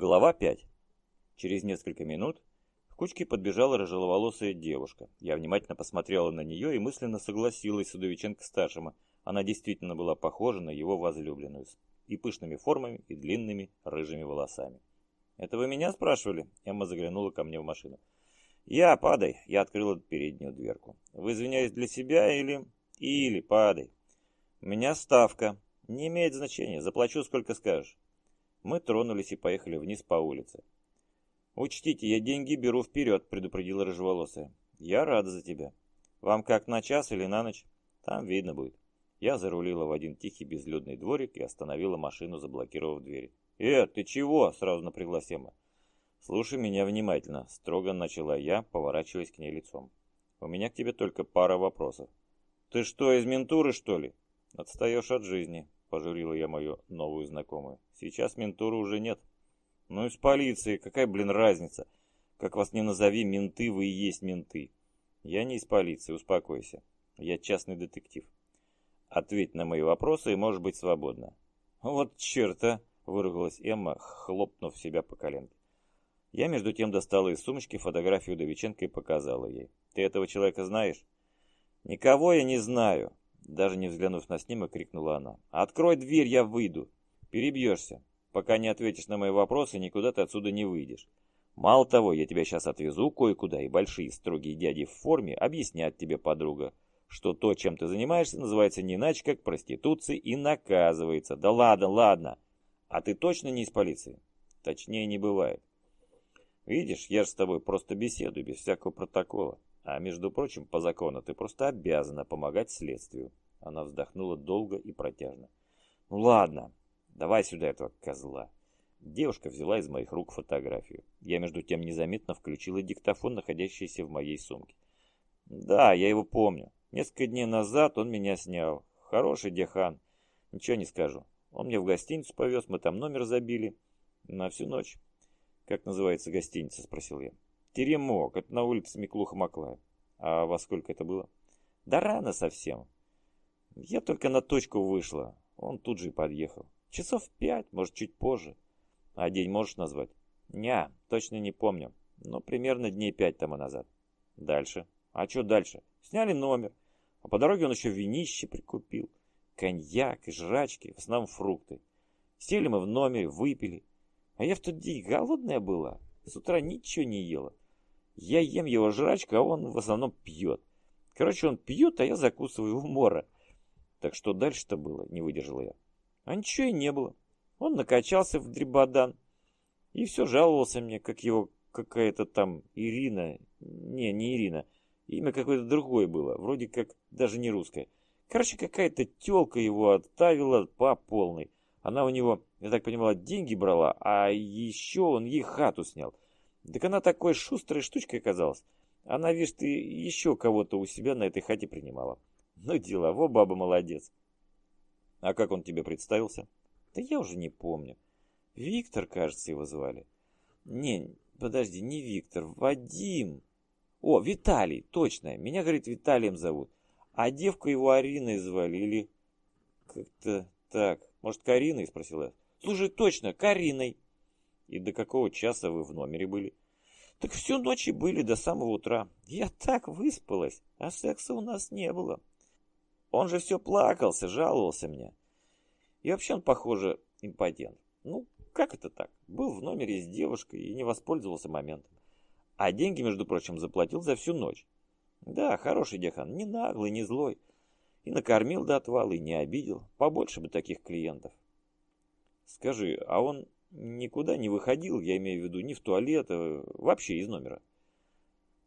Глава 5. Через несколько минут к кучке подбежала рыжеловолосая девушка. Я внимательно посмотрела на нее и мысленно согласилась с Удовиченко-старшим. Она действительно была похожа на его возлюбленную, и пышными формами, и длинными рыжими волосами. «Это вы меня спрашивали?» Эмма заглянула ко мне в машину. «Я, падай!» Я открыла переднюю дверку. «Вы извиняюсь для себя или...» «Или, падай!» «У меня ставка. Не имеет значения. Заплачу, сколько скажешь». Мы тронулись и поехали вниз по улице. «Учтите, я деньги беру вперед», — предупредила рыжеволосая. «Я рада за тебя. Вам как, на час или на ночь? Там видно будет». Я зарулила в один тихий безлюдный дворик и остановила машину, заблокировав двери. «Э, ты чего?» — сразу напряглась Эмма. «Слушай меня внимательно», — строго начала я, поворачиваясь к ней лицом. «У меня к тебе только пара вопросов». «Ты что, из ментуры, что ли?» «Отстаешь от жизни», пожурила я мою новую знакомую. Сейчас ментуры уже нет. Ну из полиции, какая, блин, разница? Как вас не назови, менты вы и есть менты. Я не из полиции, успокойся. Я частный детектив. Ответь на мои вопросы и можешь быть свободна. Вот черта, выругалась Эмма, хлопнув себя по коленке. Я между тем достала из сумочки фотографию Довиченко и показала ей. Ты этого человека знаешь? Никого я не знаю. Даже не взглянув на снимок, крикнула она. «Открой дверь, я выйду!» «Перебьешься. Пока не ответишь на мои вопросы, никуда ты отсюда не выйдешь. Мало того, я тебя сейчас отвезу кое-куда, и большие строгие дяди в форме объяснят тебе, подруга, что то, чем ты занимаешься, называется не иначе, как проституцией и наказывается. Да ладно, ладно. А ты точно не из полиции? Точнее, не бывает. Видишь, я же с тобой просто беседую, без всякого протокола. А между прочим, по закону ты просто обязана помогать следствию. Она вздохнула долго и протяжно. Ну ладно, давай сюда этого козла. Девушка взяла из моих рук фотографию. Я между тем незаметно включила диктофон, находящийся в моей сумке. Да, я его помню. Несколько дней назад он меня снял. Хороший дехан. Ничего не скажу. Он мне в гостиницу повез, мы там номер забили. На всю ночь. Как называется гостиница, спросил я. Теремок, это на улице Миклуха-Маклая. А во сколько это было? Да рано совсем. Я только на точку вышла. Он тут же и подъехал. Часов пять, может, чуть позже. А день можешь назвать? Ня, точно не помню. Но примерно дней пять тому назад. Дальше. А что дальше? Сняли номер. А по дороге он еще винище прикупил. Коньяк и жрачки, в основном фрукты. Сели мы в номере, выпили. А я в тот день голодная была. С утра ничего не ела. Я ем его жрачку, а он в основном пьет. Короче, он пьет, а я закусываю умора. Так что дальше-то было, не выдержала я. А ничего и не было. Он накачался в дребодан. И все жаловался мне, как его какая-то там Ирина. Не, не Ирина. Имя какое-то другое было. Вроде как даже не русское. Короче, какая-то телка его оставила по полной. Она у него, я так понимала, деньги брала, а еще он ей хату снял. Так она такой шустрой штучкой оказалась. Она, видишь, ты еще кого-то у себя на этой хате принимала. Ну, делово, баба молодец. А как он тебе представился? Да я уже не помню. Виктор, кажется, его звали. Не, подожди, не Виктор, Вадим. О, Виталий, точно. Меня, говорит, Виталием зовут. А девку его Ариной звали или... Как-то так. Может, Кариной? Спросила я. Слушай, точно, Кариной. И до какого часа вы в номере были? Так всю ночь и были до самого утра. Я так выспалась, а секса у нас не было. Он же все плакался, жаловался мне. И вообще он, похоже, импотент. Ну, как это так? Был в номере с девушкой и не воспользовался моментом. А деньги, между прочим, заплатил за всю ночь. Да, хороший дехан, не наглый, не злой. И накормил до отвала, и не обидел. Побольше бы таких клиентов. Скажи, а он никуда не выходил, я имею в виду, ни в туалет, а вообще из номера.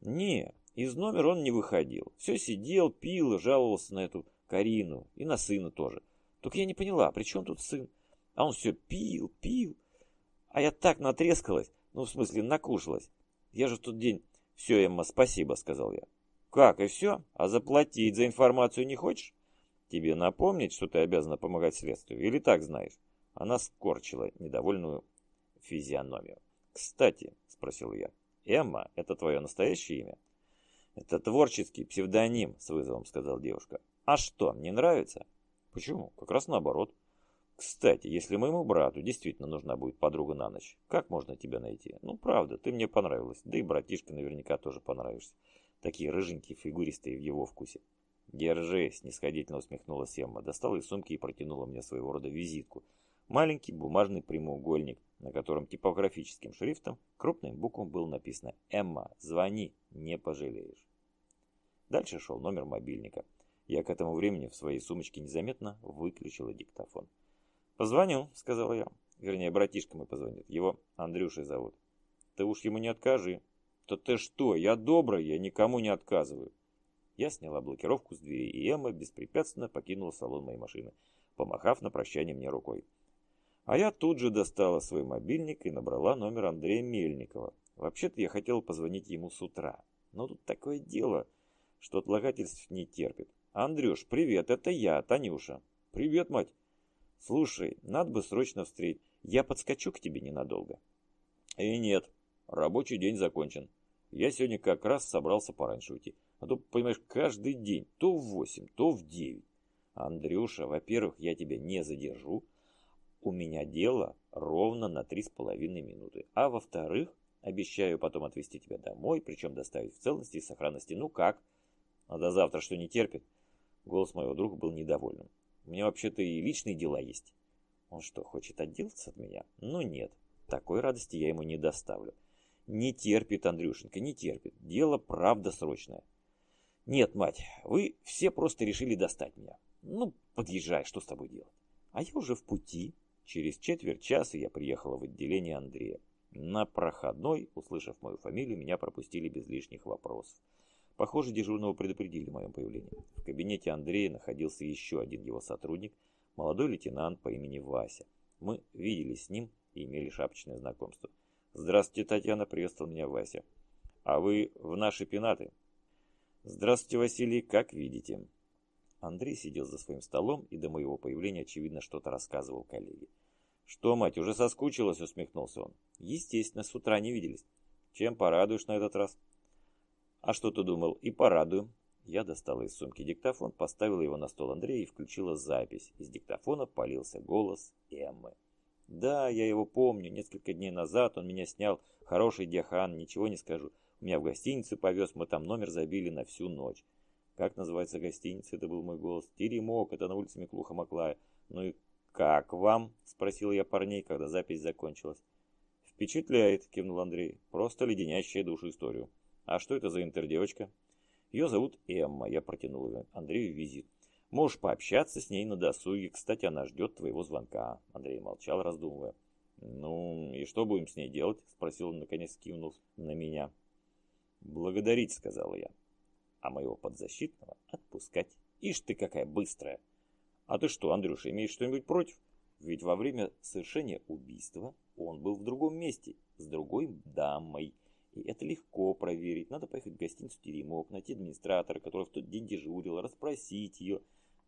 Не, из номера он не выходил. Все сидел, пил жаловался на эту Карину и на сына тоже. Только я не поняла, при чем тут сын? А он все пил, пил. А я так натрескалась, ну в смысле накушалась. Я же в тот день... Все, Эмма, спасибо, сказал я. Как, и все? А заплатить за информацию не хочешь? Тебе напомнить, что ты обязана помогать следствию? Или так знаешь? Она скорчила недовольную физиономию. «Кстати», — спросил я, — «Эмма — это твое настоящее имя?» «Это творческий псевдоним», — с вызовом сказала девушка. «А что, не нравится?» «Почему? Как раз наоборот». Кстати, если моему брату действительно нужна будет подруга на ночь, как можно тебя найти? Ну, правда, ты мне понравилась, да и братишка наверняка тоже понравишься. Такие рыженькие фигуристые в его вкусе. «Держи», — снисходительно усмехнулась Эмма, достала из сумки и протянула мне своего рода визитку. Маленький бумажный прямоугольник, на котором типографическим шрифтом крупным буквам было написано «Эмма, звони, не пожалеешь». Дальше шел номер мобильника. Я к этому времени в своей сумочке незаметно выключила диктофон. «Позвоню», — сказала я. Вернее, братишка мой позвонит. Его Андрюшей зовут. «Ты уж ему не откажи». «Да ты что, я добрый, я никому не отказываю». Я сняла блокировку с двери, и Эмма беспрепятственно покинула салон моей машины, помахав на прощание мне рукой. А я тут же достала свой мобильник и набрала номер Андрея Мельникова. Вообще-то я хотел позвонить ему с утра. Но тут такое дело, что отлагательств не терпит. «Андрюш, привет, это я, Танюша». «Привет, мать». «Слушай, надо бы срочно встретить. Я подскочу к тебе ненадолго». «И нет, рабочий день закончен. Я сегодня как раз собрался пораньше уйти. А то, понимаешь, каждый день, то в восемь, то в девять. Андрюша, во-первых, я тебя не задержу. У меня дело ровно на три с половиной минуты. А во-вторых, обещаю потом отвезти тебя домой, причем доставить в целости и сохранности. Ну как? А до завтра что не терпит? Голос моего друга был недовольным. У меня вообще-то и личные дела есть. Он что, хочет отделаться от меня? Ну нет, такой радости я ему не доставлю. Не терпит, Андрюшенька, не терпит. Дело правда срочное. Нет, мать, вы все просто решили достать меня. Ну, подъезжай, что с тобой делать? А я уже в пути. Через четверть часа я приехала в отделение Андрея. На проходной, услышав мою фамилию, меня пропустили без лишних вопросов. Похоже, дежурного предупредили о моем появлении. В кабинете Андрея находился еще один его сотрудник, молодой лейтенант по имени Вася. Мы виделись с ним и имели шапочное знакомство. «Здравствуйте, Татьяна», — приветствовал меня Вася. «А вы в наши пенаты?» «Здравствуйте, Василий, как видите». Андрей сидел за своим столом и до моего появления, очевидно, что-то рассказывал коллеге. «Что, мать, уже соскучилась?» — усмехнулся он. «Естественно, с утра не виделись. Чем порадуешь на этот раз?» «А что ты думал? И порадую». Я достала из сумки диктофон, поставила его на стол Андрея и включила запись. Из диктофона полился голос Эммы. «Да, я его помню. Несколько дней назад он меня снял. Хороший диахан, ничего не скажу. Меня в гостиницу повез, мы там номер забили на всю ночь. Как называется гостиница? Это был мой голос. Теремок, это на улице Миклуха-Маклая. Ну и как вам? Спросил я парней, когда запись закончилась. Впечатляет, кивнул Андрей. Просто леденящая душу историю. А что это за интердевочка? Ее зовут Эмма. Я протянул Андрею визит. Можешь пообщаться с ней на досуге. Кстати, она ждет твоего звонка. Андрей молчал, раздумывая. «Ну, и что будем с ней делать?» – спросил он, наконец, кивнув на меня. «Благодарить», — сказала я. «А моего подзащитного отпускать. Ишь ты какая быстрая!» «А ты что, Андрюша, имеешь что-нибудь против?» Ведь во время совершения убийства он был в другом месте, с другой дамой. И это легко проверить. Надо поехать в гостиницу «Теремок», найти администратора, который в тот день дежурил, расспросить ее.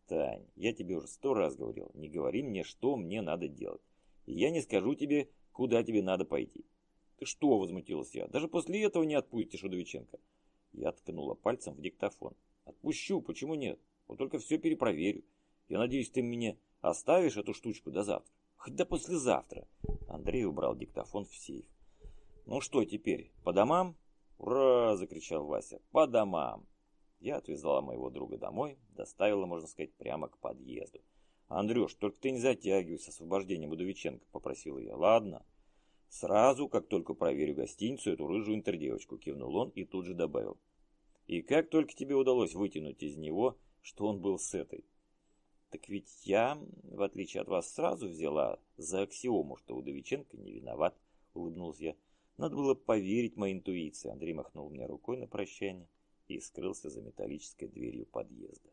Тань, я тебе уже сто раз говорил, не говори мне, что мне надо делать. И я не скажу тебе, куда тебе надо пойти. «Ты что?» – возмутилась я. «Даже после этого не отпустишь Удовиченко». Я ткнула пальцем в диктофон. «Отпущу, почему нет? Вот только все перепроверю. Я надеюсь, ты мне оставишь эту штучку до завтра? Хоть до послезавтра». Андрей убрал диктофон в сейф. «Ну что теперь, по домам?» «Ура!» – закричал Вася. «По домам!» Я отвезла моего друга домой, доставила, можно сказать, прямо к подъезду. «Андрюш, только ты не затягивай с освобождением Удовиченко», – попросила я. «Ладно?» Сразу, как только проверю гостиницу, эту рыжую интердевочку, кивнул он и тут же добавил. И как только тебе удалось вытянуть из него, что он был с этой? Так ведь я, в отличие от вас, сразу взяла за аксиому, что Удовиченко не виноват, улыбнулся я. Надо было поверить моей интуиции. Андрей махнул мне рукой на прощание и скрылся за металлической дверью подъезда.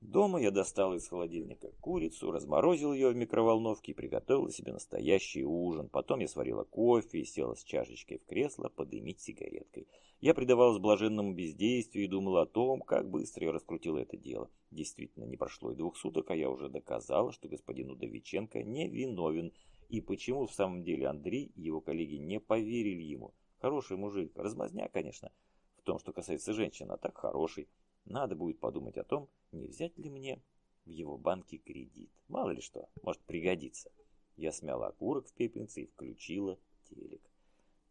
Дома я достал из холодильника курицу, разморозил ее в микроволновке и приготовил себе настоящий ужин. Потом я сварила кофе и села с чашечкой в кресло подымить сигареткой. Я предавалась блаженному бездействию и думал о том, как быстро я раскрутила это дело. Действительно, не прошло и двух суток, а я уже доказала, что господин Удовиченко не виновен. И почему в самом деле Андрей и его коллеги не поверили ему? Хороший мужик, размазня, конечно, в том, что касается женщин, а так хороший. Надо будет подумать о том, не взять ли мне в его банке кредит. Мало ли что, может пригодиться. Я смяла окурок в пепельнице и включила телек.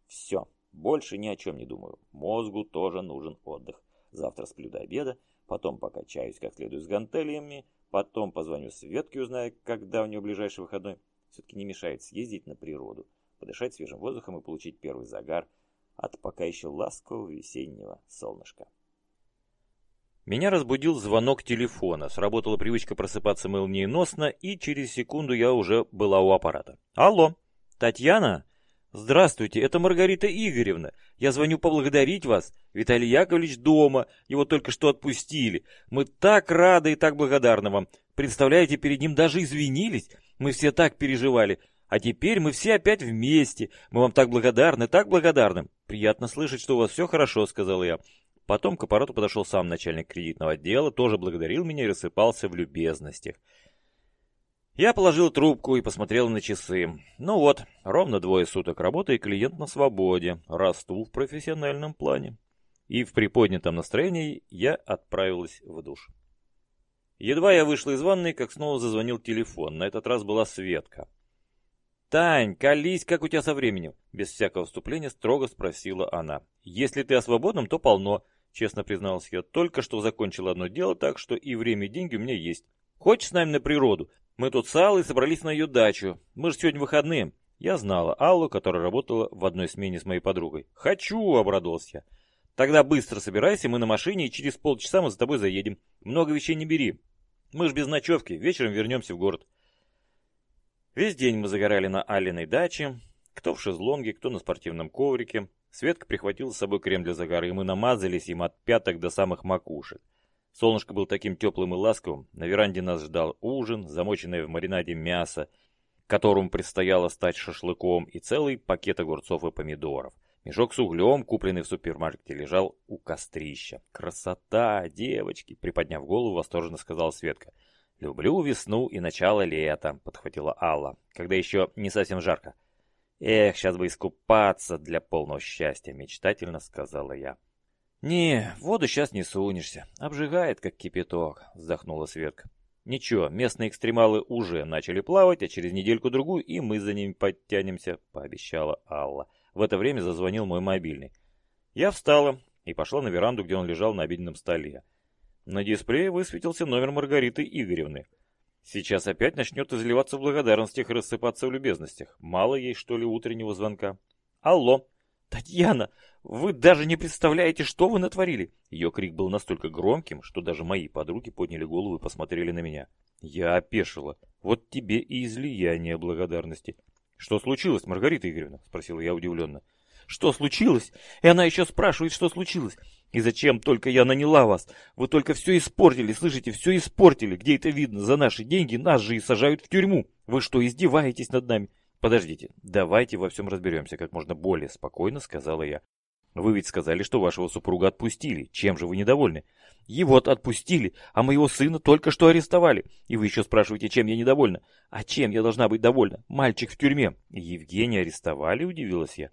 Все, больше ни о чем не думаю. Мозгу тоже нужен отдых. Завтра сплю до обеда, потом покачаюсь как следует с гантелиями, потом позвоню Светке, узнаю, когда у нее ближайший выходной. Все-таки не мешает съездить на природу, подышать свежим воздухом и получить первый загар от пока еще ласкового весеннего солнышка. Меня разбудил звонок телефона. Сработала привычка просыпаться молниеносно, и через секунду я уже была у аппарата. «Алло, Татьяна?» «Здравствуйте, это Маргарита Игоревна. Я звоню поблагодарить вас. Виталий Яковлевич дома, его только что отпустили. Мы так рады и так благодарны вам. Представляете, перед ним даже извинились. Мы все так переживали. А теперь мы все опять вместе. Мы вам так благодарны, так благодарны. Приятно слышать, что у вас все хорошо, сказал я. Потом к аппарату подошел сам начальник кредитного отдела, тоже благодарил меня и рассыпался в любезностях. Я положил трубку и посмотрел на часы. Ну вот, ровно двое суток работы и клиент на свободе. Расту в профессиональном плане. И в приподнятом настроении я отправилась в душ. Едва я вышла из ванной, как снова зазвонил телефон. На этот раз была Светка. «Тань, колись, как у тебя со временем?» Без всякого вступления строго спросила она. «Если ты о свободном, то полно честно призналась я. Только что закончил одно дело, так что и время, и деньги у меня есть. Хочешь с нами на природу? Мы тут с Аллой собрались на ее дачу. Мы же сегодня выходные. Я знала Аллу, которая работала в одной смене с моей подругой. «Хочу!» — обрадовался я. «Тогда быстро собирайся, мы на машине, и через полчаса мы за тобой заедем. Много вещей не бери. Мы ж без ночевки, вечером вернемся в город». Весь день мы загорали на Алиной даче, кто в шезлонге, кто на спортивном коврике. Светка прихватила с собой крем для загара, и мы намазались им от пяток до самых макушек. Солнышко было таким теплым и ласковым. На веранде нас ждал ужин, замоченное в маринаде мясо, которому предстояло стать шашлыком, и целый пакет огурцов и помидоров. Мешок с углем, купленный в супермаркете, лежал у кострища. «Красота, девочки!» — приподняв голову, восторженно сказала Светка. «Люблю весну и начало лета», — подхватила Алла, — «когда еще не совсем жарко». «Эх, сейчас бы искупаться для полного счастья», — мечтательно сказала я. «Не, в воду сейчас не сунешься. Обжигает, как кипяток», — вздохнула Светка. «Ничего, местные экстремалы уже начали плавать, а через недельку-другую и мы за ними подтянемся», — пообещала Алла. В это время зазвонил мой мобильный. Я встала и пошла на веранду, где он лежал на обеденном столе. На дисплее высветился номер Маргариты Игоревны. Сейчас опять начнет изливаться в благодарностях и рассыпаться в любезностях. Мало ей, что ли, утреннего звонка. Алло. Татьяна, вы даже не представляете, что вы натворили. Ее крик был настолько громким, что даже мои подруги подняли голову и посмотрели на меня. Я опешила. Вот тебе и излияние благодарности. Что случилось, Маргарита Игоревна? Спросила я удивленно. Что случилось? И она еще спрашивает, что случилось. И зачем только я наняла вас? Вы только все испортили, слышите, все испортили. Где это видно? За наши деньги нас же и сажают в тюрьму. Вы что, издеваетесь над нами? Подождите, давайте во всем разберемся, как можно более спокойно, сказала я. Вы ведь сказали, что вашего супруга отпустили. Чем же вы недовольны? Его-то отпустили, а моего сына только что арестовали. И вы еще спрашиваете, чем я недовольна? А чем я должна быть довольна? Мальчик в тюрьме. Евгения арестовали, удивилась я.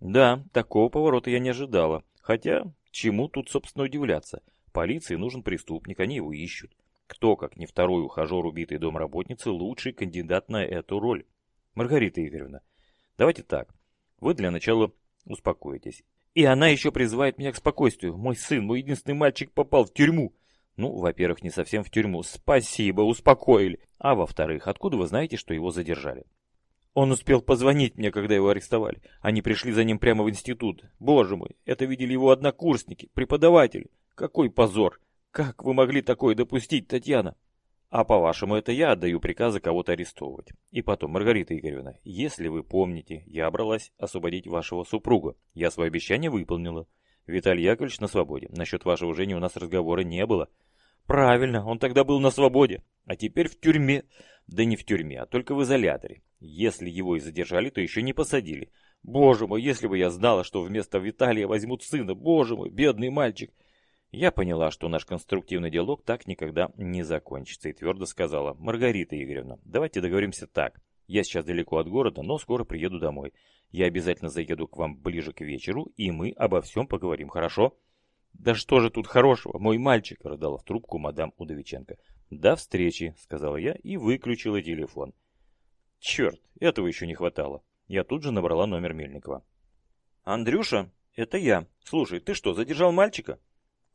Да, такого поворота я не ожидала. Хотя, Чему тут, собственно, удивляться? Полиции нужен преступник, они его ищут. Кто, как не второй ухажер убитой домработницы, лучший кандидат на эту роль? Маргарита Игоревна, давайте так. Вы для начала успокоитесь. И она еще призывает меня к спокойствию. Мой сын, мой единственный мальчик попал в тюрьму. Ну, во-первых, не совсем в тюрьму. Спасибо, успокоили. А во-вторых, откуда вы знаете, что его задержали? Он успел позвонить мне, когда его арестовали. Они пришли за ним прямо в институт. Боже мой, это видели его однокурсники, преподаватели. Какой позор! Как вы могли такое допустить, Татьяна? А по-вашему, это я отдаю приказы кого-то арестовывать. И потом, Маргарита Игоревна, если вы помните, я бралась освободить вашего супруга. Я свое обещание выполнила. Виталий Яковлевич на свободе. Насчет вашего Жени у нас разговора не было. Правильно, он тогда был на свободе. А теперь в тюрьме. Да не в тюрьме, а только в изоляторе. Если его и задержали, то еще не посадили. Боже мой, если бы я знала, что вместо Виталия возьмут сына, боже мой, бедный мальчик. Я поняла, что наш конструктивный диалог так никогда не закончится, и твердо сказала, Маргарита Игоревна, давайте договоримся так. Я сейчас далеко от города, но скоро приеду домой. Я обязательно заеду к вам ближе к вечеру, и мы обо всем поговорим, хорошо? Да что же тут хорошего, мой мальчик, рыдала в трубку мадам Удовиченко. «До встречи», — сказала я и выключила телефон. Черт, этого еще не хватало. Я тут же набрала номер Мельникова. «Андрюша, это я. Слушай, ты что, задержал мальчика?»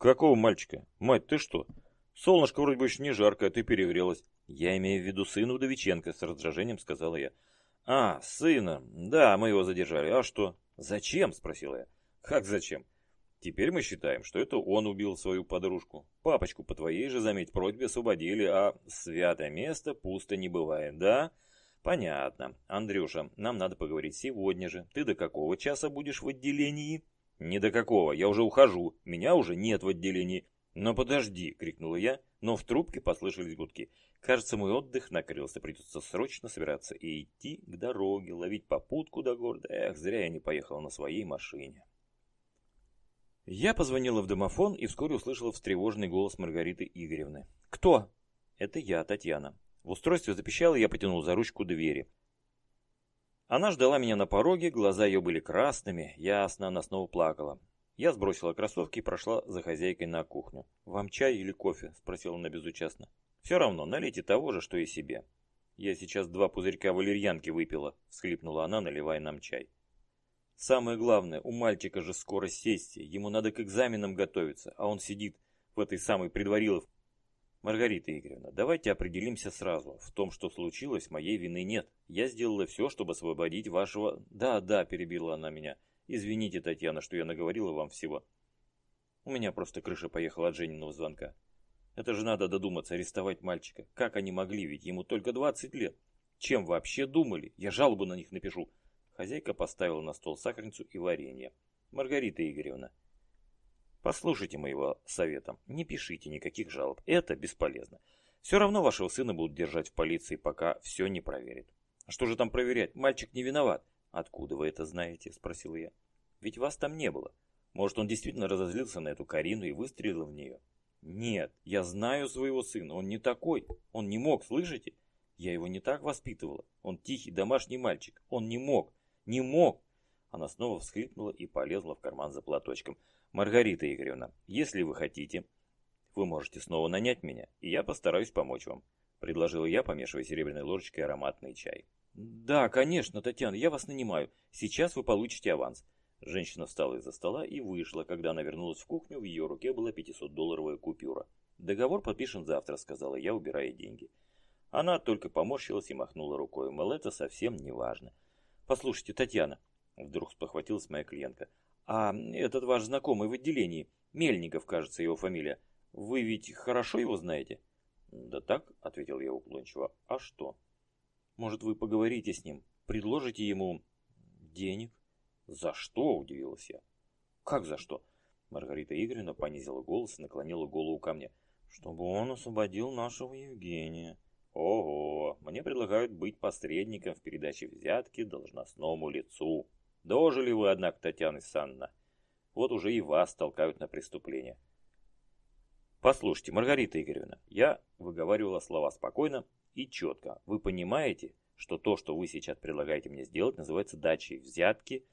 «Какого мальчика? Мать, ты что? Солнышко вроде бы еще не жарко, а ты перегрелась». «Я имею в виду сына Удовиченко», — с раздражением сказала я. «А, сына. Да, мы его задержали. А что?» «Зачем?» — спросила я. «Как зачем? Теперь мы считаем, что это он убил свою подружку. Папочку по твоей же, заметь, просьбе освободили, а святое место пусто не бывает, да?» «Понятно. Андрюша, нам надо поговорить сегодня же. Ты до какого часа будешь в отделении?» «Не до какого. Я уже ухожу. Меня уже нет в отделении». «Но подожди!» — крикнула я, но в трубке послышались гудки. Кажется, мой отдых накрылся. Придется срочно собираться и идти к дороге, ловить попутку до города. Эх, зря я не поехал на своей машине. Я позвонила в домофон и вскоре услышала встревоженный голос Маргариты Игоревны. «Кто?» «Это я, Татьяна. В устройстве запищало, я потянул за ручку двери. Она ждала меня на пороге, глаза ее были красными, ясно, она снова плакала. Я сбросила кроссовки и прошла за хозяйкой на кухню. «Вам чай или кофе?» – спросила она безучастно. «Все равно, налейте того же, что и себе». «Я сейчас два пузырька валерьянки выпила», – всхлипнула она, наливая нам чай. «Самое главное, у мальчика же скоро сессия, ему надо к экзаменам готовиться, а он сидит в этой самой предвариловке Маргарита Игоревна, давайте определимся сразу. В том, что случилось, моей вины нет. Я сделала все, чтобы освободить вашего... Да, да, перебила она меня. Извините, Татьяна, что я наговорила вам всего. У меня просто крыша поехала от Жениного звонка. Это же надо додуматься, арестовать мальчика. Как они могли, ведь ему только 20 лет. Чем вообще думали? Я жалобу на них напишу. Хозяйка поставила на стол сахарницу и варенье. Маргарита Игоревна, Послушайте моего совета, не пишите никаких жалоб, это бесполезно. Все равно вашего сына будут держать в полиции, пока все не проверят. А что же там проверять? Мальчик не виноват. Откуда вы это знаете? Спросил я. Ведь вас там не было. Может, он действительно разозлился на эту Карину и выстрелил в нее? Нет, я знаю своего сына, он не такой. Он не мог, слышите? Я его не так воспитывала. Он тихий домашний мальчик. Он не мог. Не мог. Она снова всхлипнула и полезла в карман за платочком. «Маргарита Игоревна, если вы хотите, вы можете снова нанять меня, и я постараюсь помочь вам», предложила я, помешивая серебряной ложечкой ароматный чай. «Да, конечно, Татьяна, я вас нанимаю. Сейчас вы получите аванс». Женщина встала из-за стола и вышла. Когда она вернулась в кухню, в ее руке была 500-долларовая купюра. «Договор подпишем завтра», — сказала я, убирая деньги. Она только поморщилась и махнула рукой. Мол, это совсем не важно. «Послушайте, Татьяна», — вдруг спохватилась моя клиентка, а этот ваш знакомый в отделении, Мельников, кажется, его фамилия, вы ведь хорошо его знаете? Да так, ответил я уклончиво. А что? Может, вы поговорите с ним, предложите ему денег? За что? Удивилась я. Как за что? Маргарита Игоревна понизила голос и наклонила голову ко мне. Чтобы он освободил нашего Евгения. Ого, мне предлагают быть посредником в передаче взятки должностному лицу. Дожили вы, однако, Татьяна Санна. Вот уже и вас толкают на преступление. Послушайте, Маргарита Игоревна, я выговаривала слова спокойно и четко. Вы понимаете, что то, что вы сейчас предлагаете мне сделать, называется дачей взятки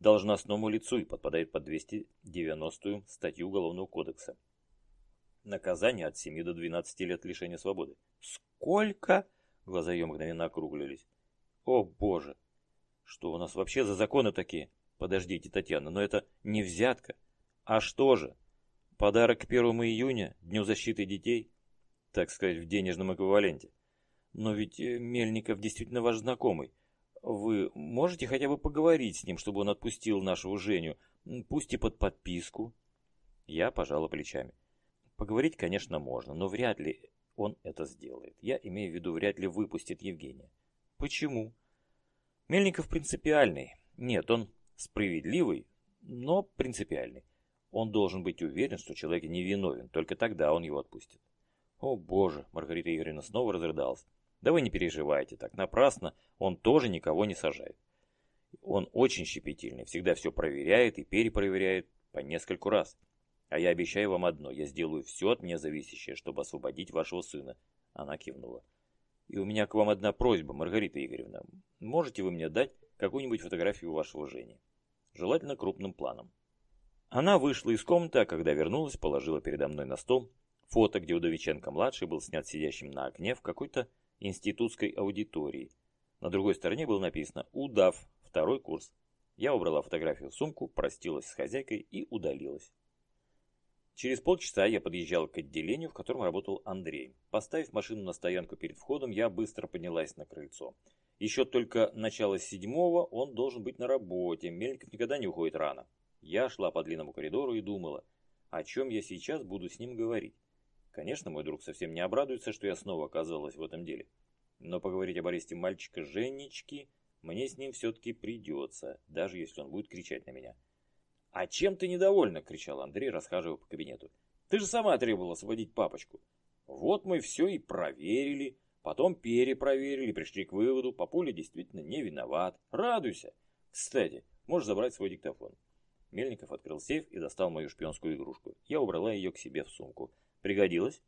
должностному лицу и подпадает под 290 статью Уголовного кодекса. Наказание от 7 до 12 лет лишения свободы. Сколько? Глаза ее мгновенно округлились. О боже, что у нас вообще за законы такие? Подождите, Татьяна, но это не взятка. А что же? Подарок к 1 июня, Дню защиты детей? Так сказать, в денежном эквиваленте. Но ведь э, Мельников действительно ваш знакомый. Вы можете хотя бы поговорить с ним, чтобы он отпустил нашего Женю, пусть и под подписку? Я пожала плечами. Поговорить, конечно, можно, но вряд ли он это сделает. Я имею в виду, вряд ли выпустит Евгения. Почему? Мельников принципиальный. Нет, он справедливый, но принципиальный. Он должен быть уверен, что человек невиновен, только тогда он его отпустит. О боже, Маргарита Игоревна снова разрыдалась. Да вы не переживайте так, напрасно, он тоже никого не сажает. Он очень щепетильный, всегда все проверяет и перепроверяет по нескольку раз. А я обещаю вам одно, я сделаю все от меня зависящее, чтобы освободить вашего сына. Она кивнула. И у меня к вам одна просьба, Маргарита Игоревна. Можете вы мне дать какую-нибудь фотографию вашего Жени? Желательно крупным планом. Она вышла из комнаты, а когда вернулась, положила передо мной на стол Фото, где Удовиченко-младший был снят сидящим на окне в какой-то институтской аудитории. На другой стороне было написано «Удав, второй курс». Я убрала фотографию в сумку, простилась с хозяйкой и удалилась. Через полчаса я подъезжал к отделению, в котором работал Андрей. Поставив машину на стоянку перед входом, я быстро поднялась на крыльцо. Еще только начало седьмого он должен быть на работе, Мельников никогда не уходит рано. Я шла по длинному коридору и думала, о чем я сейчас буду с ним говорить. Конечно, мой друг совсем не обрадуется, что я снова оказалась в этом деле. Но поговорить об аресте мальчика Женечки мне с ним все-таки придется, даже если он будет кричать на меня. «А чем ты недовольна?» – кричал Андрей, расхаживая по кабинету. «Ты же сама требовала освободить папочку. Вот мы все и проверили, потом перепроверили, пришли к выводу, папуля действительно не виноват. Радуйся! Кстати, можешь забрать свой диктофон». Мельников открыл сейф и достал мою шпионскую игрушку. Я убрала ее к себе в сумку. Пригодилась?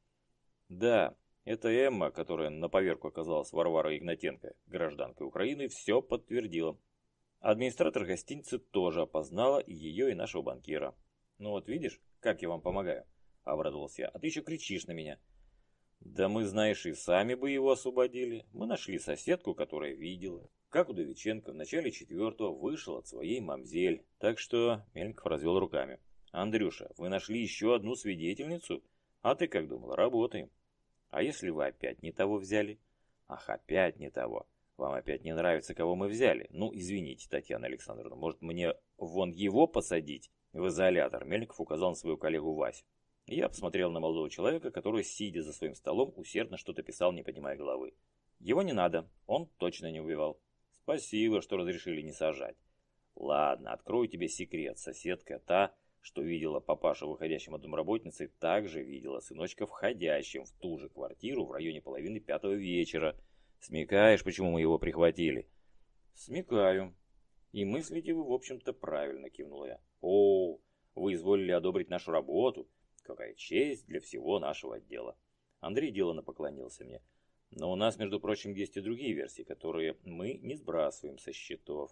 Да, это Эмма, которая на поверку оказалась Варвара Игнатенко, гражданка Украины, все подтвердила. Администратор гостиницы тоже опознала и ее, и нашего банкира. «Ну вот видишь, как я вам помогаю?» – обрадовался я. «А ты еще кричишь на меня». «Да мы, знаешь, и сами бы его освободили. Мы нашли соседку, которая видела, как Удовиченко в начале четвертого вышел от своей мамзель. Так что...» – Мельников развел руками. «Андрюша, вы нашли еще одну свидетельницу?» А ты как думал, работаем. А если вы опять не того взяли? Ах, опять не того. Вам опять не нравится, кого мы взяли? Ну, извините, Татьяна Александровна, может мне вон его посадить в изолятор? Мельников указал на свою коллегу Васю. Я посмотрел на молодого человека, который, сидя за своим столом, усердно что-то писал, не поднимая головы. Его не надо, он точно не убивал. Спасибо, что разрешили не сажать. Ладно, открою тебе секрет, соседка та что видела папаша выходящим от домработницы, также видела сыночка входящим в ту же квартиру в районе половины пятого вечера. Смекаешь, почему мы его прихватили? Смекаю. И мыслите вы, в общем-то, правильно, кивнула я. О, вы изволили одобрить нашу работу. Какая честь для всего нашего отдела. Андрей деланно поклонился мне. Но у нас, между прочим, есть и другие версии, которые мы не сбрасываем со счетов.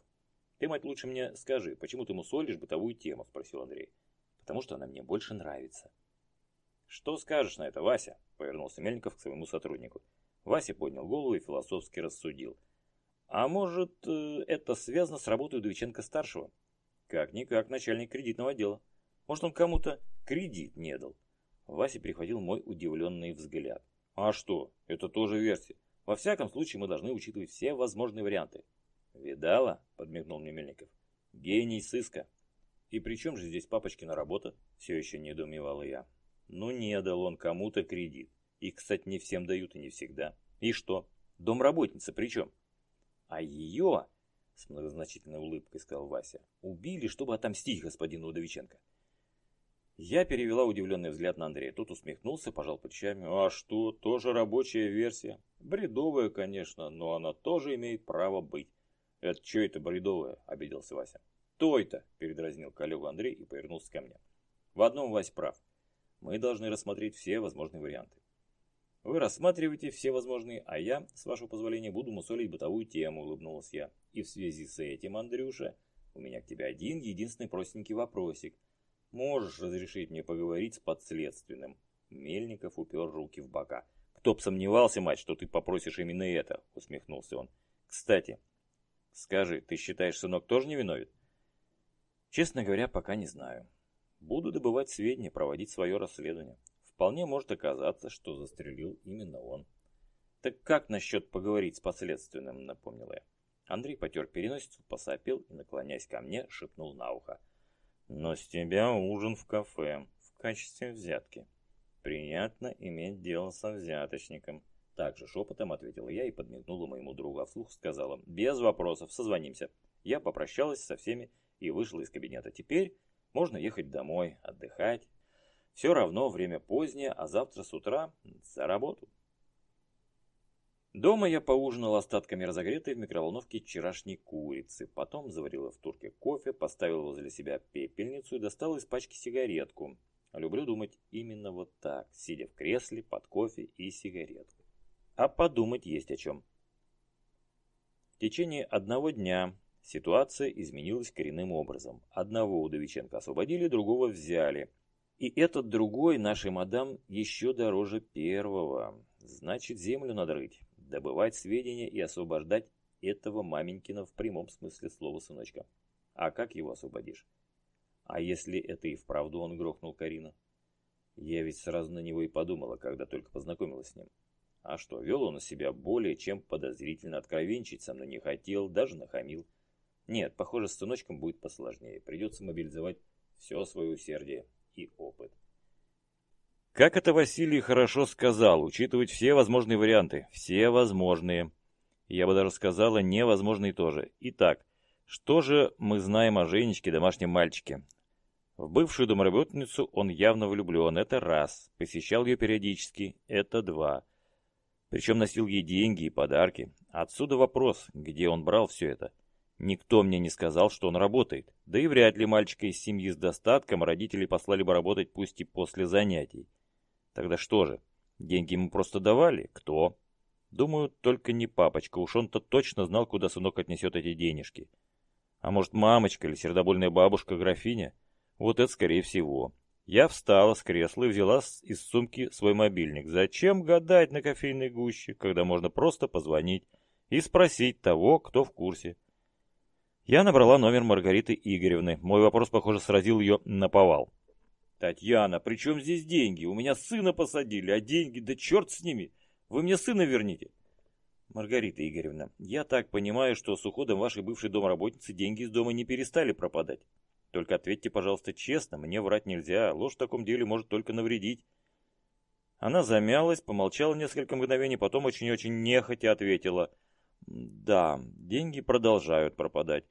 Ты, мать, лучше мне скажи, почему ты мусолишь бытовую тему, спросил Андрей потому что она мне больше нравится. «Что скажешь на это, Вася?» – повернулся Мельников к своему сотруднику. Вася поднял голову и философски рассудил. «А может, э, это связано с работой Удовиченко-старшего? Как-никак начальник кредитного отдела. Может, он кому-то кредит не дал?» Вася перехватил мой удивленный взгляд. «А что? Это тоже версия. Во всяком случае, мы должны учитывать все возможные варианты». «Видала?» – подмигнул мне Мельников. «Гений сыска. И при чем же здесь папочкина работа? Все еще недоумевала я. Ну не дал он кому-то кредит. Их, кстати, не всем дают и не всегда. И что? Домработница при чем? А ее, с многозначительной улыбкой сказал Вася, убили, чтобы отомстить господину Удовиченко. Я перевела удивленный взгляд на Андрея. Тот усмехнулся, пожал плечами. А что, тоже рабочая версия. Бредовая, конечно, но она тоже имеет право быть. Это что это бредовая? Обиделся Вася. «Той-то!» – передразнил коллегу Андрей и повернулся ко мне. «В одном Вась прав. Мы должны рассмотреть все возможные варианты. Вы рассматриваете все возможные, а я, с вашего позволения, буду мусолить бытовую тему», – улыбнулась я. «И в связи с этим, Андрюша, у меня к тебе один единственный простенький вопросик. Можешь разрешить мне поговорить с подследственным?» Мельников упер руки в бока. «Кто б сомневался, мать, что ты попросишь именно это?» – усмехнулся он. «Кстати, скажи, ты считаешь, сынок тоже не виновен?» Честно говоря, пока не знаю. Буду добывать сведения, проводить свое расследование. Вполне может оказаться, что застрелил именно он. Так как насчет поговорить с последственным, напомнила я. Андрей потер переносицу, посопел и, наклоняясь ко мне, шепнул на ухо. Но с тебя ужин в кафе, в качестве взятки. Приятно иметь дело со взяточником. Также шепотом ответила я и подмигнула моему другу, а вслух сказала, без вопросов, созвонимся. Я попрощалась со всеми и вышла из кабинета. Теперь можно ехать домой, отдыхать. Все равно время позднее, а завтра с утра за работу. Дома я поужинал остатками разогретой в микроволновке вчерашней курицы, потом заварила в турке кофе, поставил возле себя пепельницу и достал из пачки сигаретку. Люблю думать именно вот так, сидя в кресле под кофе и сигареткой. А подумать есть о чем. В течение одного дня Ситуация изменилась коренным образом. Одного Удовиченко освободили, другого взяли. И этот другой нашей мадам еще дороже первого. Значит, землю надо добывать сведения и освобождать этого маменькина в прямом смысле слова сыночка. А как его освободишь? А если это и вправду он грохнул Карину? Я ведь сразу на него и подумала, когда только познакомилась с ним. А что, вел он себя более чем подозрительно, откровенчить со мной не хотел, даже нахамил. Нет, похоже, с сыночком будет посложнее. Придется мобилизовать все свое усердие и опыт. Как это Василий хорошо сказал, учитывать все возможные варианты. Все возможные. Я бы даже сказала, невозможные тоже. Итак, что же мы знаем о Женечке, домашнем мальчике? В бывшую домработницу он явно влюблен, это раз. Посещал ее периодически, это два. Причем носил ей деньги и подарки. Отсюда вопрос, где он брал все это. Никто мне не сказал, что он работает. Да и вряд ли мальчика из семьи с достатком родители послали бы работать пусть и после занятий. Тогда что же, деньги ему просто давали? Кто? Думаю, только не папочка, уж он-то точно знал, куда сынок отнесет эти денежки. А может, мамочка или сердобольная бабушка-графиня? Вот это скорее всего. Я встала с кресла и взяла из сумки свой мобильник. Зачем гадать на кофейной гуще, когда можно просто позвонить и спросить того, кто в курсе? Я набрала номер Маргариты Игоревны. Мой вопрос, похоже, сразил ее на повал. «Татьяна, при чем здесь деньги? У меня сына посадили, а деньги, да черт с ними! Вы мне сына верните!» «Маргарита Игоревна, я так понимаю, что с уходом вашей бывшей домработницы деньги из дома не перестали пропадать. Только ответьте, пожалуйста, честно, мне врать нельзя, ложь в таком деле может только навредить. Она замялась, помолчала несколько мгновений, потом очень-очень нехотя ответила. Да, деньги продолжают пропадать,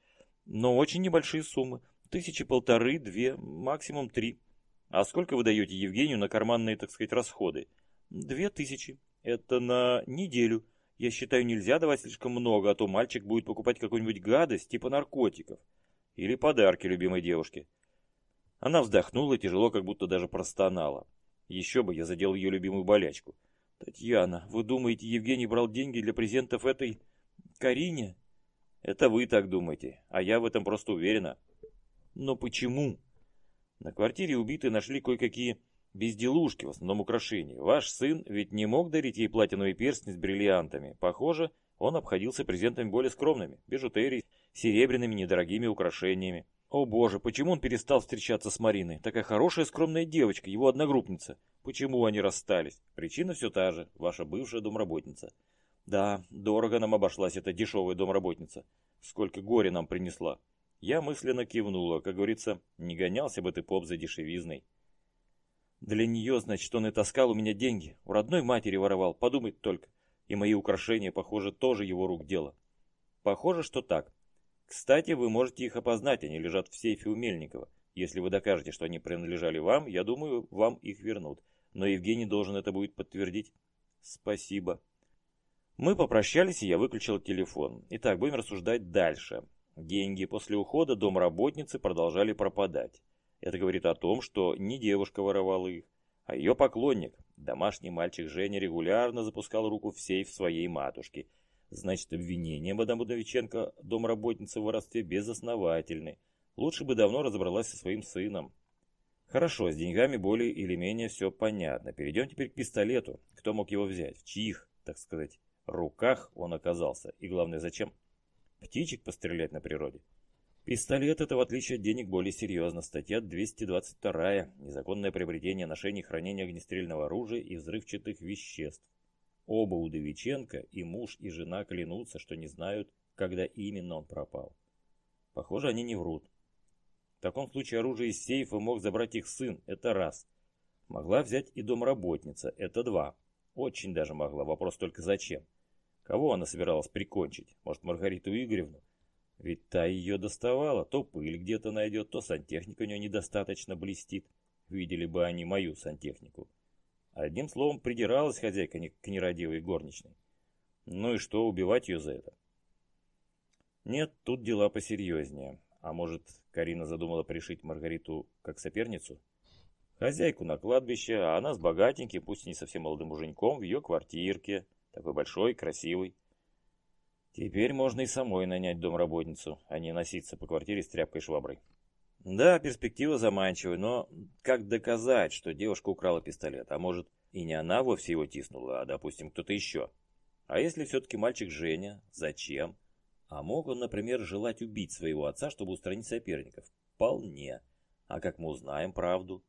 но очень небольшие суммы. Тысячи полторы, две, максимум три. А сколько вы даете Евгению на карманные, так сказать, расходы? Две тысячи. Это на неделю. Я считаю, нельзя давать слишком много, а то мальчик будет покупать какую-нибудь гадость, типа наркотиков. Или подарки любимой девушке. Она вздохнула, тяжело, как будто даже простонала. Еще бы я задел ее любимую болячку. «Татьяна, вы думаете, Евгений брал деньги для презентов этой... Карине?» «Это вы так думаете, а я в этом просто уверена». «Но почему?» На квартире убитой нашли кое-какие безделушки, в основном украшения. Ваш сын ведь не мог дарить ей платиновые перстни с бриллиантами. Похоже, он обходился презентами более скромными, бижутерией, серебряными недорогими украшениями. О боже, почему он перестал встречаться с Мариной? Такая хорошая скромная девочка, его одногруппница. Почему они расстались? Причина все та же, ваша бывшая домработница. Да, дорого нам обошлась эта дешевая домработница. Сколько горя нам принесла. Я мысленно кивнула, как говорится, не гонялся бы ты поп за дешевизной. Для нее, значит, он и таскал у меня деньги. У родной матери воровал, подумать только. И мои украшения, похоже, тоже его рук дело. Похоже, что так. Кстати, вы можете их опознать, они лежат в сейфе у Мельникова. Если вы докажете, что они принадлежали вам, я думаю, вам их вернут. Но Евгений должен это будет подтвердить. Спасибо. Мы попрощались, и я выключил телефон. Итак, будем рассуждать дальше. Деньги после ухода домработницы продолжали пропадать. Это говорит о том, что не девушка воровала их, а ее поклонник, домашний мальчик Женя, регулярно запускал руку в сейф своей матушки – Значит, обвинение мадам Удовиченко, домработницы в воровстве, безосновательны. Лучше бы давно разобралась со своим сыном. Хорошо, с деньгами более или менее все понятно. Перейдем теперь к пистолету. Кто мог его взять? В чьих, так сказать, руках он оказался? И главное, зачем? Птичек пострелять на природе? Пистолет это, в отличие от денег, более серьезно. Статья 222. Незаконное приобретение, ношение и хранение огнестрельного оружия и взрывчатых веществ. Оба Удовиченко, и муж, и жена клянутся, что не знают, когда именно он пропал. Похоже, они не врут. В таком случае оружие из сейфа мог забрать их сын, это раз. Могла взять и домработница, это два. Очень даже могла, вопрос только зачем. Кого она собиралась прикончить? Может, Маргариту Игоревну? Ведь та ее доставала, то пыль где-то найдет, то сантехника у нее недостаточно блестит. Видели бы они мою сантехнику. Одним словом, придиралась хозяйка к нерадивой горничной. Ну и что, убивать ее за это? Нет, тут дела посерьезнее. А может, Карина задумала пришить Маргариту как соперницу? Хозяйку на кладбище, а она с богатеньким, пусть и не совсем молодым муженьком, в ее квартирке, такой большой, красивый. Теперь можно и самой нанять домработницу, а не носиться по квартире с тряпкой и шваброй. Да, перспектива заманчивая, но как доказать, что девушка украла пистолет? А может, и не она вовсе его тиснула, а, допустим, кто-то еще? А если все-таки мальчик Женя? Зачем? А мог он, например, желать убить своего отца, чтобы устранить соперников? Вполне. А как мы узнаем правду?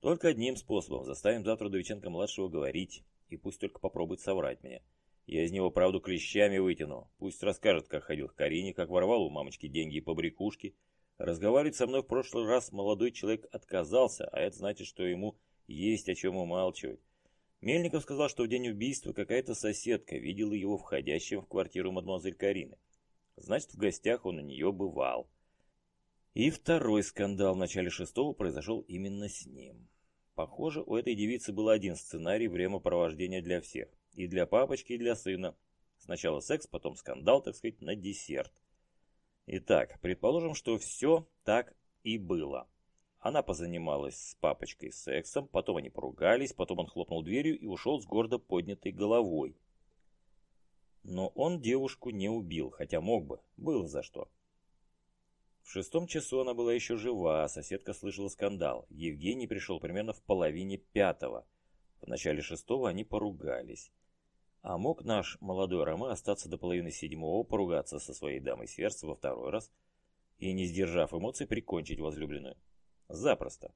Только одним способом. Заставим завтра Довиченко-младшего говорить. И пусть только попробует соврать мне. Я из него правду клещами вытяну. Пусть расскажет, как ходил к Карине, как воровал у мамочки деньги и побрякушки, Разговаривать со мной в прошлый раз молодой человек отказался, а это значит, что ему есть о чем умалчивать. Мельников сказал, что в день убийства какая-то соседка видела его входящим в квартиру мадемуазель Карины. Значит, в гостях он у нее бывал. И второй скандал в начале шестого произошел именно с ним. Похоже, у этой девицы был один сценарий времяпровождения для всех. И для папочки, и для сына. Сначала секс, потом скандал, так сказать, на десерт. Итак, предположим, что все так и было. Она позанималась с папочкой сексом, потом они поругались, потом он хлопнул дверью и ушел с гордо поднятой головой. Но он девушку не убил, хотя мог бы, было за что. В шестом часу она была еще жива, а соседка слышала скандал. Евгений пришел примерно в половине пятого. В начале шестого они поругались. А мог наш молодой Роме остаться до половины седьмого, поругаться со своей дамой сердца во второй раз и, не сдержав эмоций, прикончить возлюбленную? Запросто.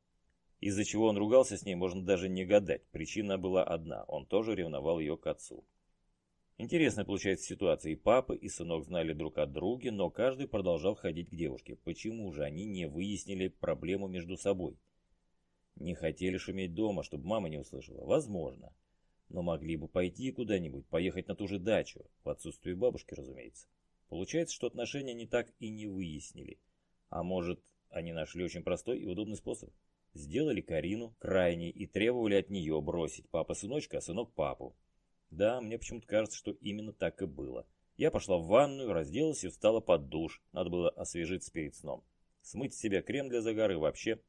Из-за чего он ругался с ней, можно даже не гадать. Причина была одна. Он тоже ревновал ее к отцу. Интересная получается ситуация. И папа, и сынок знали друг от друга, но каждый продолжал ходить к девушке. Почему же они не выяснили проблему между собой? Не хотели шуметь дома, чтобы мама не услышала? Возможно. Но могли бы пойти куда-нибудь, поехать на ту же дачу, в отсутствие бабушки, разумеется. Получается, что отношения не так и не выяснили. А может, они нашли очень простой и удобный способ? Сделали Карину крайней и требовали от нее бросить папа сыночка, а сынок папу. Да, мне почему-то кажется, что именно так и было. Я пошла в ванную, разделась и встала под душ. Надо было освежиться перед сном. Смыть с себя крем для загара и вообще.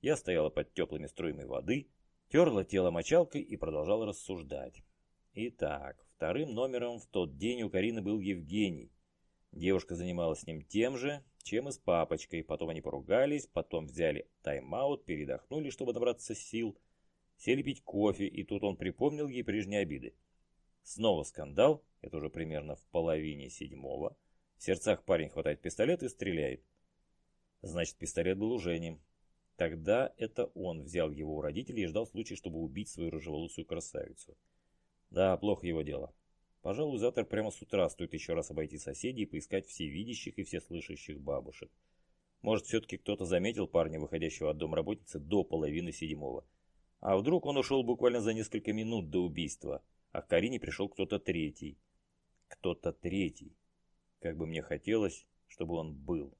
Я стояла под теплыми струями воды, терла тело мочалкой и продолжала рассуждать. Итак, вторым номером в тот день у Карины был Евгений. Девушка занималась с ним тем же, чем и с папочкой. Потом они поругались, потом взяли тайм-аут, передохнули, чтобы набраться сил. Сели пить кофе, и тут он припомнил ей прежние обиды. Снова скандал, это уже примерно в половине седьмого. В сердцах парень хватает пистолет и стреляет. Значит, пистолет был у Жени. Тогда это он взял его у родителей и ждал случая, чтобы убить свою рыжеволосую красавицу. Да, плохо его дело. Пожалуй, завтра прямо с утра стоит еще раз обойти соседей и поискать всевидящих и всеслышащих бабушек. Может, все-таки кто-то заметил парня, выходящего от домработницы до половины седьмого. А вдруг он ушел буквально за несколько минут до убийства, а к Карине пришел кто-то третий. Кто-то третий. Как бы мне хотелось, чтобы он был.